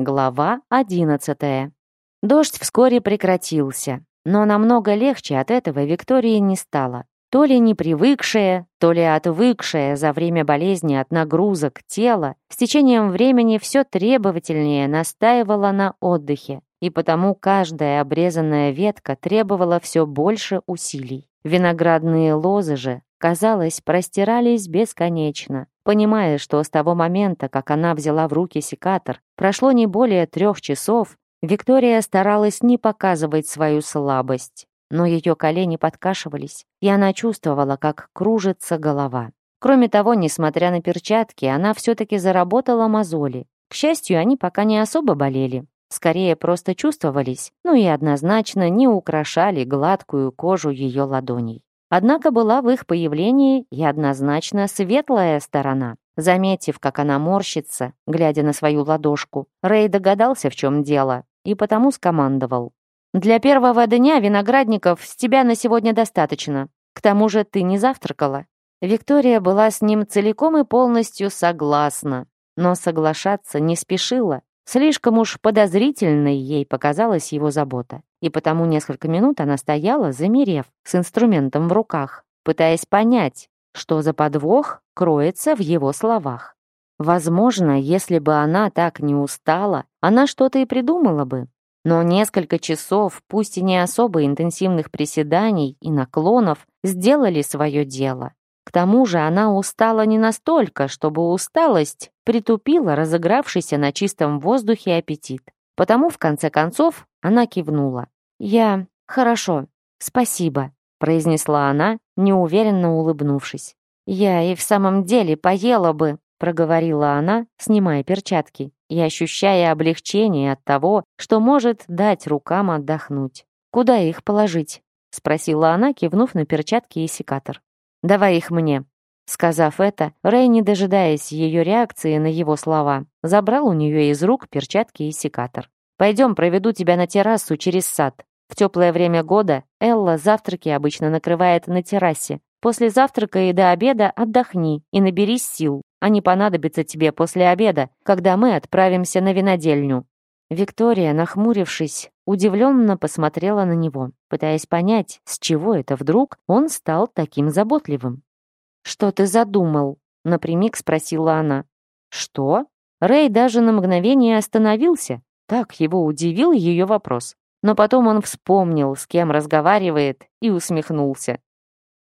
Глава 11. Дождь вскоре прекратился, но намного легче от этого Виктории не стало. То ли непривыкшая, то ли отвыкшая за время болезни от нагрузок тела, с течением времени все требовательнее настаивало на отдыхе, и потому каждая обрезанная ветка требовала все больше усилий. Виноградные лозы же, казалось, простирались бесконечно, понимая, что с того момента, как она взяла в руки секатор, прошло не более трех часов, Виктория старалась не показывать свою слабость, но ее колени подкашивались, и она чувствовала, как кружится голова. Кроме того, несмотря на перчатки, она все-таки заработала мозоли. К счастью, они пока не особо болели. Скорее, просто чувствовались, ну и однозначно не украшали гладкую кожу ее ладоней. Однако была в их появлении и однозначно светлая сторона. Заметив, как она морщится, глядя на свою ладошку, Рэй догадался, в чем дело, и потому скомандовал. «Для первого дня виноградников с тебя на сегодня достаточно. К тому же ты не завтракала». Виктория была с ним целиком и полностью согласна, но соглашаться не спешила. Слишком уж подозрительной ей показалась его забота, и потому несколько минут она стояла, замерев, с инструментом в руках, пытаясь понять, что за подвох кроется в его словах. Возможно, если бы она так не устала, она что-то и придумала бы. Но несколько часов, пусть и не особо интенсивных приседаний и наклонов, сделали свое дело. К тому же она устала не настолько, чтобы усталость притупила разыгравшийся на чистом воздухе аппетит. Потому, в конце концов, она кивнула. «Я... хорошо. Спасибо», — произнесла она, неуверенно улыбнувшись. «Я и в самом деле поела бы», — проговорила она, снимая перчатки и ощущая облегчение от того, что может дать рукам отдохнуть. «Куда их положить?» — спросила она, кивнув на перчатки и секатор. «Давай их мне», Сказав это, Рэй, не дожидаясь ее реакции на его слова, забрал у нее из рук перчатки и секатор. «Пойдем, проведу тебя на террасу через сад. В теплое время года Элла завтраки обычно накрывает на террасе. После завтрака и до обеда отдохни и наберись сил. Они понадобятся тебе после обеда, когда мы отправимся на винодельню». Виктория, нахмурившись, удивленно посмотрела на него, пытаясь понять, с чего это вдруг он стал таким заботливым. «Что ты задумал?» — напрямик спросила она. «Что?» Рэй даже на мгновение остановился. Так его удивил ее вопрос. Но потом он вспомнил, с кем разговаривает, и усмехнулся.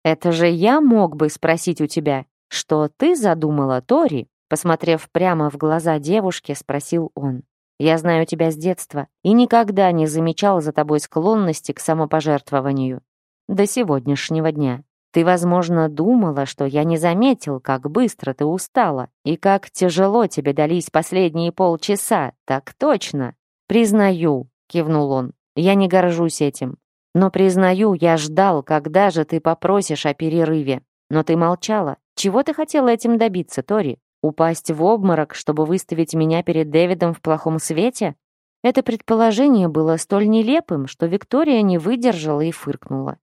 «Это же я мог бы спросить у тебя, что ты задумала, Тори?» Посмотрев прямо в глаза девушке, спросил он. «Я знаю тебя с детства и никогда не замечал за тобой склонности к самопожертвованию. До сегодняшнего дня. Ты, возможно, думала, что я не заметил, как быстро ты устала и как тяжело тебе дались последние полчаса. Так точно. Признаю, кивнул он. Я не горжусь этим. Но признаю, я ждал, когда же ты попросишь о перерыве. Но ты молчала. Чего ты хотела этим добиться, Тори? Упасть в обморок, чтобы выставить меня перед Дэвидом в плохом свете? Это предположение было столь нелепым, что Виктория не выдержала и фыркнула.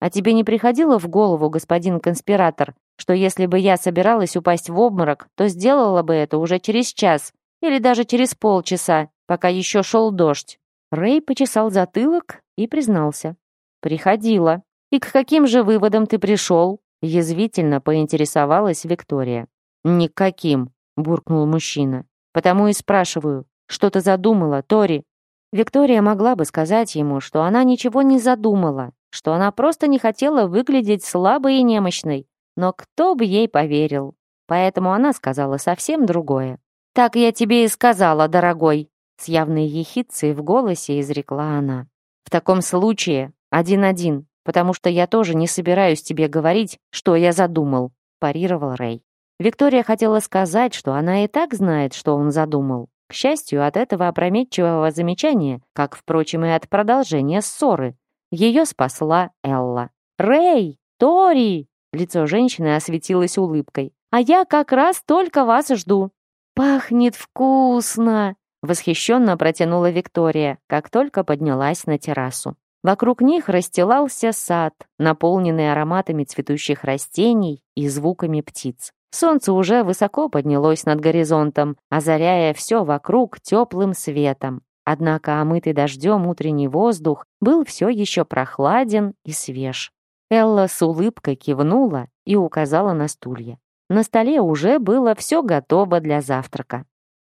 А тебе не приходило в голову, господин конспиратор, что если бы я собиралась упасть в обморок, то сделала бы это уже через час или даже через полчаса, пока еще шел дождь?» Рэй почесал затылок и признался. «Приходила. И к каким же выводам ты пришел?» Язвительно поинтересовалась Виктория. «Никаким», — буркнул мужчина. «Потому и спрашиваю, что ты задумала, Тори?» Виктория могла бы сказать ему, что она ничего не задумала, что она просто не хотела выглядеть слабой и немощной. Но кто бы ей поверил? Поэтому она сказала совсем другое. «Так я тебе и сказала, дорогой!» С явной ехидцей в голосе изрекла она. «В таком случае один-один, потому что я тоже не собираюсь тебе говорить, что я задумал», парировал Рэй. Виктория хотела сказать, что она и так знает, что он задумал. К счастью, от этого опрометчивого замечания, как, впрочем, и от продолжения ссоры, ее спасла Элла. «Рэй! Тори!» Лицо женщины осветилось улыбкой. «А я как раз только вас жду!» «Пахнет вкусно!» Восхищенно протянула Виктория, как только поднялась на террасу. Вокруг них расстилался сад, наполненный ароматами цветущих растений и звуками птиц. Солнце уже высоко поднялось над горизонтом, озаряя все вокруг теплым светом. Однако омытый дождем утренний воздух был все еще прохладен и свеж. Элла с улыбкой кивнула и указала на стулья. На столе уже было все готово для завтрака.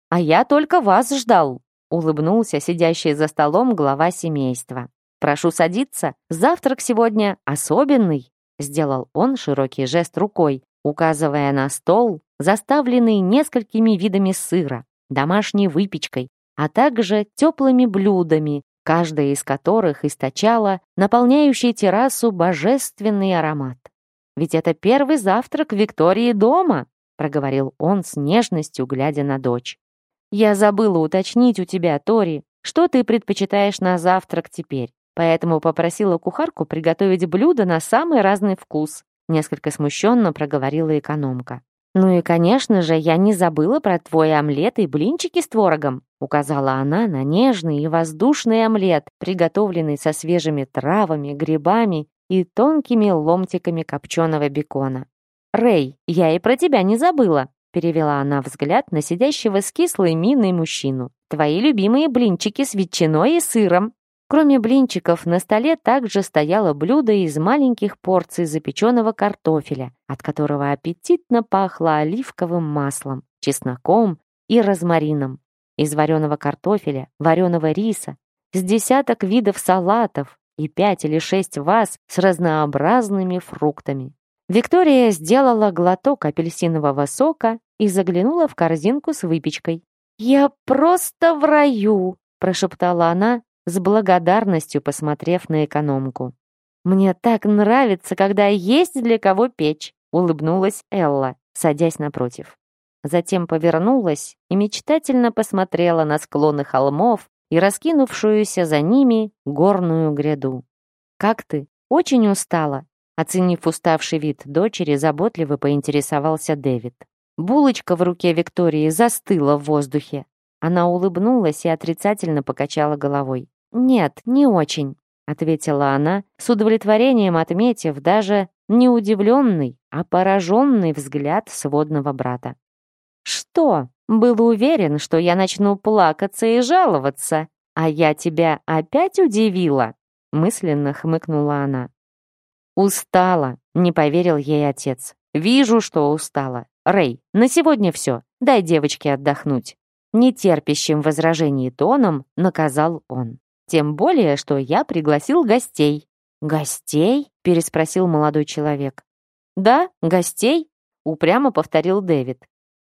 «А я только вас ждал!» — улыбнулся сидящий за столом глава семейства. «Прошу садиться, завтрак сегодня особенный!» — сделал он широкий жест рукой, указывая на стол, заставленный несколькими видами сыра, домашней выпечкой, а также теплыми блюдами, каждая из которых источала наполняющий террасу божественный аромат. «Ведь это первый завтрак Виктории дома», проговорил он с нежностью, глядя на дочь. «Я забыла уточнить у тебя, Тори, что ты предпочитаешь на завтрак теперь, поэтому попросила кухарку приготовить блюда на самый разный вкус», несколько смущенно проговорила экономка. «Ну и, конечно же, я не забыла про твой омлет и блинчики с творогом», указала она на нежный и воздушный омлет, приготовленный со свежими травами, грибами и тонкими ломтиками копченого бекона. «Рэй, я и про тебя не забыла», перевела она взгляд на сидящего с кислой миной мужчину. «Твои любимые блинчики с ветчиной и сыром». Кроме блинчиков, на столе также стояло блюдо из маленьких порций запеченного картофеля, от которого аппетитно пахло оливковым маслом, чесноком и розмарином. Из вареного картофеля, вареного риса, с десяток видов салатов и пять или шесть ваз с разнообразными фруктами. Виктория сделала глоток апельсинового сока и заглянула в корзинку с выпечкой. «Я просто в раю!» прошептала она, с благодарностью посмотрев на экономку. «Мне так нравится, когда есть для кого печь», — улыбнулась Элла, садясь напротив. Затем повернулась и мечтательно посмотрела на склоны холмов и раскинувшуюся за ними горную гряду. «Как ты? Очень устала?» Оценив уставший вид дочери, заботливо поинтересовался Дэвид. Булочка в руке Виктории застыла в воздухе. Она улыбнулась и отрицательно покачала головой. «Нет, не очень», — ответила она, с удовлетворением отметив даже не удивленный, а пораженный взгляд сводного брата. «Что? Был уверен, что я начну плакаться и жаловаться, а я тебя опять удивила?» — мысленно хмыкнула она. «Устала», — не поверил ей отец. «Вижу, что устала. Рэй, на сегодня все. Дай девочке отдохнуть». Нетерпящим возражений тоном наказал он. Тем более, что я пригласил гостей». «Гостей?» — переспросил молодой человек. «Да, гостей», — упрямо повторил Дэвид.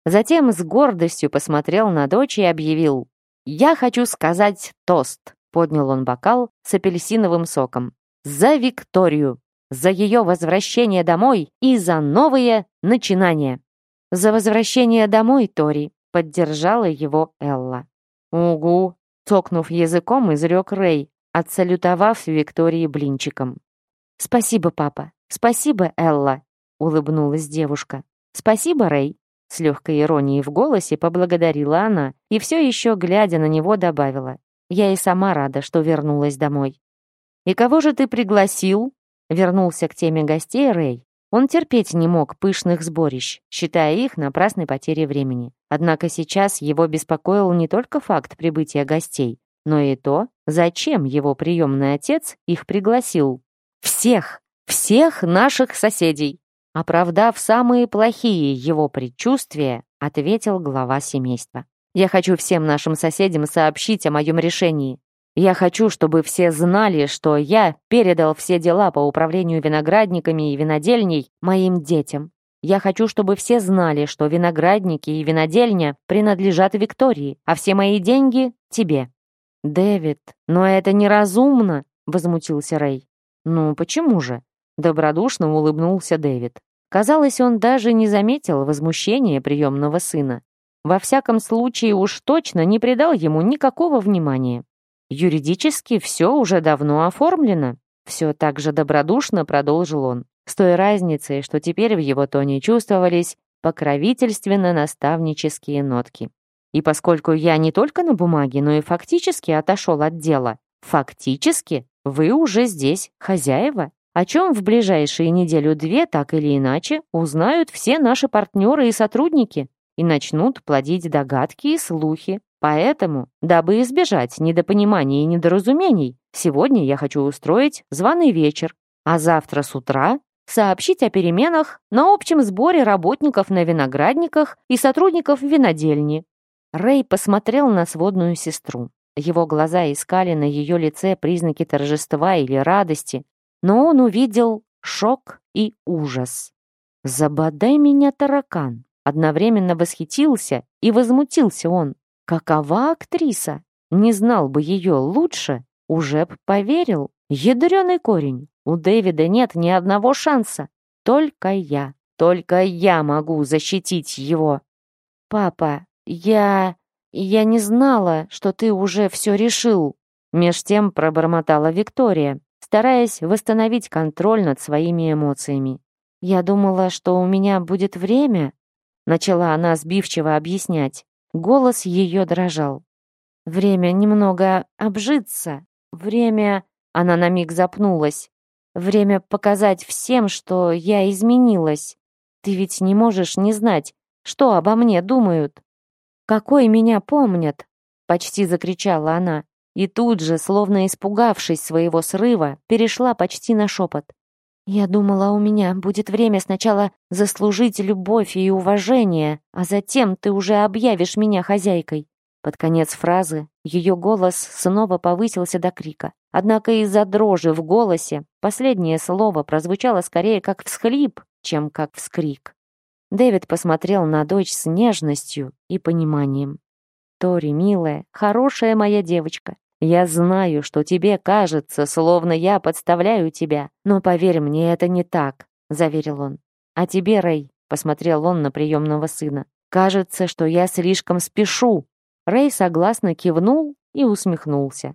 Затем с гордостью посмотрел на дочь и объявил. «Я хочу сказать тост», — поднял он бокал с апельсиновым соком. «За Викторию! За ее возвращение домой и за новые начинания!» «За возвращение домой, Тори!» — поддержала его Элла. «Угу!» Цокнув языком, изрек Рэй, отсалютовав Виктории блинчиком. «Спасибо, папа. Спасибо, Элла», — улыбнулась девушка. «Спасибо, Рэй», — с легкой иронией в голосе поблагодарила она и все еще, глядя на него, добавила. «Я и сама рада, что вернулась домой». «И кого же ты пригласил?» — вернулся к теме гостей Рэй. Он терпеть не мог пышных сборищ, считая их напрасной потерей времени. Однако сейчас его беспокоил не только факт прибытия гостей, но и то, зачем его приемный отец их пригласил. «Всех! Всех наших соседей!» Оправдав самые плохие его предчувствия, ответил глава семейства. «Я хочу всем нашим соседям сообщить о моем решении. Я хочу, чтобы все знали, что я передал все дела по управлению виноградниками и винодельней моим детям. Я хочу, чтобы все знали, что виноградники и винодельня принадлежат Виктории, а все мои деньги — тебе». «Дэвид, но это неразумно», — возмутился Рэй. «Ну, почему же?» — добродушно улыбнулся Дэвид. Казалось, он даже не заметил возмущения приемного сына. Во всяком случае, уж точно не придал ему никакого внимания. Юридически все уже давно оформлено. Все так же добродушно продолжил он. С той разницей, что теперь в его тоне чувствовались покровительственно-наставнические нотки. И поскольку я не только на бумаге, но и фактически отошел от дела, фактически вы уже здесь хозяева, о чем в ближайшие неделю-две так или иначе узнают все наши партнеры и сотрудники и начнут плодить догадки и слухи, Поэтому, дабы избежать недопониманий и недоразумений, сегодня я хочу устроить званый вечер, а завтра с утра сообщить о переменах на общем сборе работников на виноградниках и сотрудников винодельни. Рэй посмотрел на сводную сестру. Его глаза искали на ее лице признаки торжества или радости, но он увидел шок и ужас. «Забодай меня, таракан!» Одновременно восхитился и возмутился он. Какова актриса? Не знал бы ее лучше, уже б поверил. Ядреный корень. У Дэвида нет ни одного шанса. Только я, только я могу защитить его. Папа, я... я не знала, что ты уже все решил. Меж тем пробормотала Виктория, стараясь восстановить контроль над своими эмоциями. «Я думала, что у меня будет время», — начала она сбивчиво объяснять. Голос ее дрожал. «Время немного обжиться. Время...» Она на миг запнулась. «Время показать всем, что я изменилась. Ты ведь не можешь не знать, что обо мне думают. Какой меня помнят?» Почти закричала она. И тут же, словно испугавшись своего срыва, перешла почти на шепот. Я думала, у меня будет время сначала заслужить любовь и уважение, а затем ты уже объявишь меня хозяйкой. Под конец фразы ее голос снова повысился до крика. Однако из-за дрожи в голосе последнее слово прозвучало скорее как всхлип, чем как вскрик. Дэвид посмотрел на дочь с нежностью и пониманием. «Тори, милая, хорошая моя девочка, я знаю, что тебе кажется, словно я подставляю тебя, но поверь мне, это не так», — заверил он. «А тебе, Рей? — посмотрел он на приемного сына, «кажется, что я слишком спешу». Рей согласно кивнул и усмехнулся.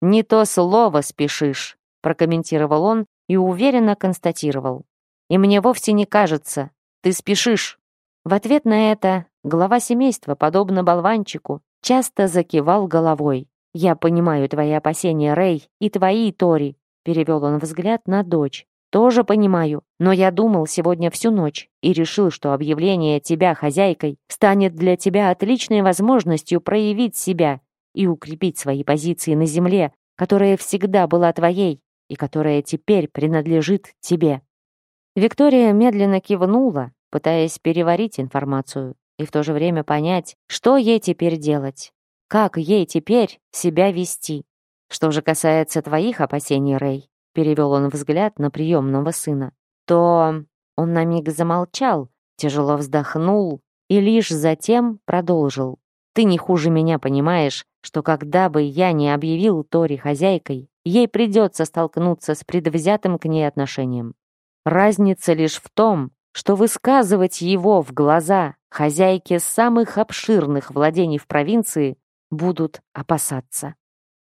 «Не то слово спешишь», — прокомментировал он и уверенно констатировал. «И мне вовсе не кажется. Ты спешишь». В ответ на это глава семейства, подобно болванчику, часто закивал головой. «Я понимаю твои опасения, Рэй, и твои, Тори», перевел он взгляд на дочь. «Тоже понимаю, но я думал сегодня всю ночь и решил, что объявление тебя хозяйкой станет для тебя отличной возможностью проявить себя и укрепить свои позиции на земле, которая всегда была твоей и которая теперь принадлежит тебе». Виктория медленно кивнула, пытаясь переварить информацию и в то же время понять, что ей теперь делать. Как ей теперь себя вести? Что же касается твоих опасений, Рэй, перевел он взгляд на приемного сына, то он на миг замолчал, тяжело вздохнул и лишь затем продолжил. Ты не хуже меня понимаешь, что когда бы я не объявил Тори хозяйкой, ей придется столкнуться с предвзятым к ней отношением. Разница лишь в том, что высказывать его в глаза хозяйке самых обширных владений в провинции будут опасаться.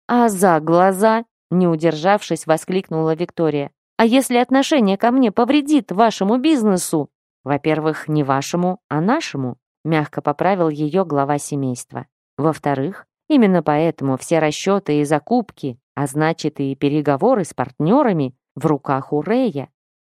«А за глаза!» — не удержавшись, воскликнула Виктория. «А если отношение ко мне повредит вашему бизнесу?» «Во-первых, не вашему, а нашему», — мягко поправил ее глава семейства. «Во-вторых, именно поэтому все расчеты и закупки, а значит и переговоры с партнерами, в руках у Рея.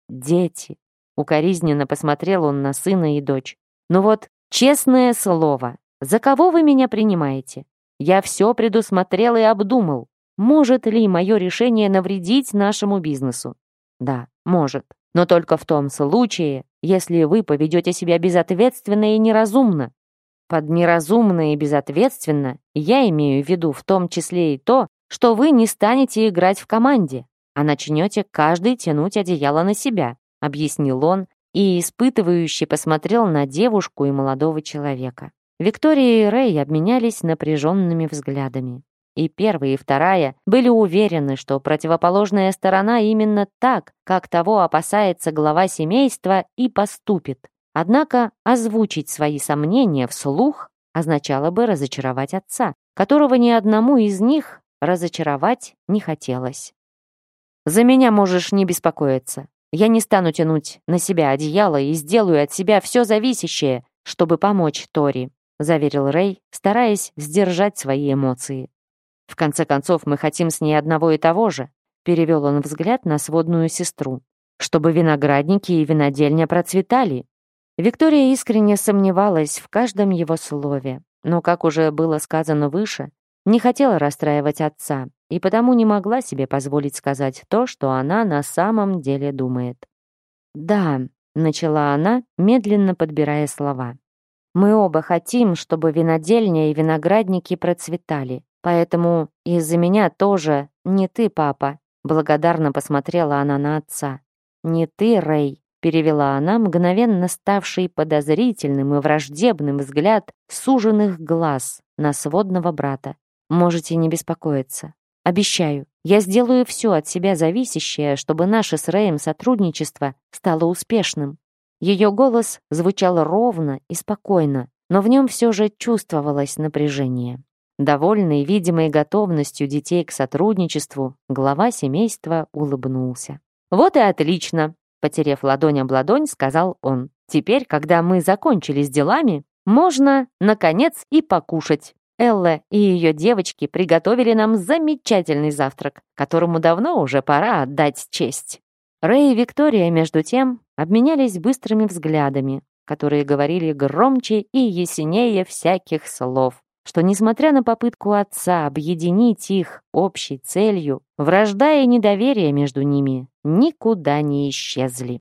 Дети!» — укоризненно посмотрел он на сына и дочь. «Ну вот, честное слово, за кого вы меня принимаете? Я все предусмотрел и обдумал. Может ли мое решение навредить нашему бизнесу? Да, может. Но только в том случае, если вы поведете себя безответственно и неразумно. Под неразумно и безответственно я имею в виду в том числе и то, что вы не станете играть в команде, а начнете каждый тянуть одеяло на себя, объяснил он и испытывающе посмотрел на девушку и молодого человека. Виктория и Рэй обменялись напряженными взглядами. И первая, и вторая были уверены, что противоположная сторона именно так, как того опасается глава семейства, и поступит. Однако озвучить свои сомнения вслух означало бы разочаровать отца, которого ни одному из них разочаровать не хотелось. «За меня можешь не беспокоиться. Я не стану тянуть на себя одеяло и сделаю от себя все зависящее», чтобы помочь Тори заверил Рэй, стараясь сдержать свои эмоции. «В конце концов, мы хотим с ней одного и того же», перевел он взгляд на сводную сестру, «чтобы виноградники и винодельня процветали». Виктория искренне сомневалась в каждом его слове, но, как уже было сказано выше, не хотела расстраивать отца и потому не могла себе позволить сказать то, что она на самом деле думает. «Да», — начала она, медленно подбирая слова. Мы оба хотим, чтобы винодельня и виноградники процветали. Поэтому из-за меня тоже не ты, папа». Благодарно посмотрела она на отца. «Не ты, Рэй», — перевела она, мгновенно ставший подозрительным и враждебным взгляд суженных глаз на сводного брата. «Можете не беспокоиться. Обещаю, я сделаю все от себя зависящее, чтобы наше с Рэем сотрудничество стало успешным». Ее голос звучал ровно и спокойно, но в нем все же чувствовалось напряжение. Довольный видимой готовностью детей к сотрудничеству, глава семейства улыбнулся. «Вот и отлично!» — потерев ладонь об ладонь, сказал он. «Теперь, когда мы закончили с делами, можно, наконец, и покушать. Элла и ее девочки приготовили нам замечательный завтрак, которому давно уже пора отдать честь». Рэй и Виктория, между тем, обменялись быстрыми взглядами, которые говорили громче и ясенее всяких слов, что, несмотря на попытку отца объединить их общей целью, вражда и недоверие между ними никуда не исчезли.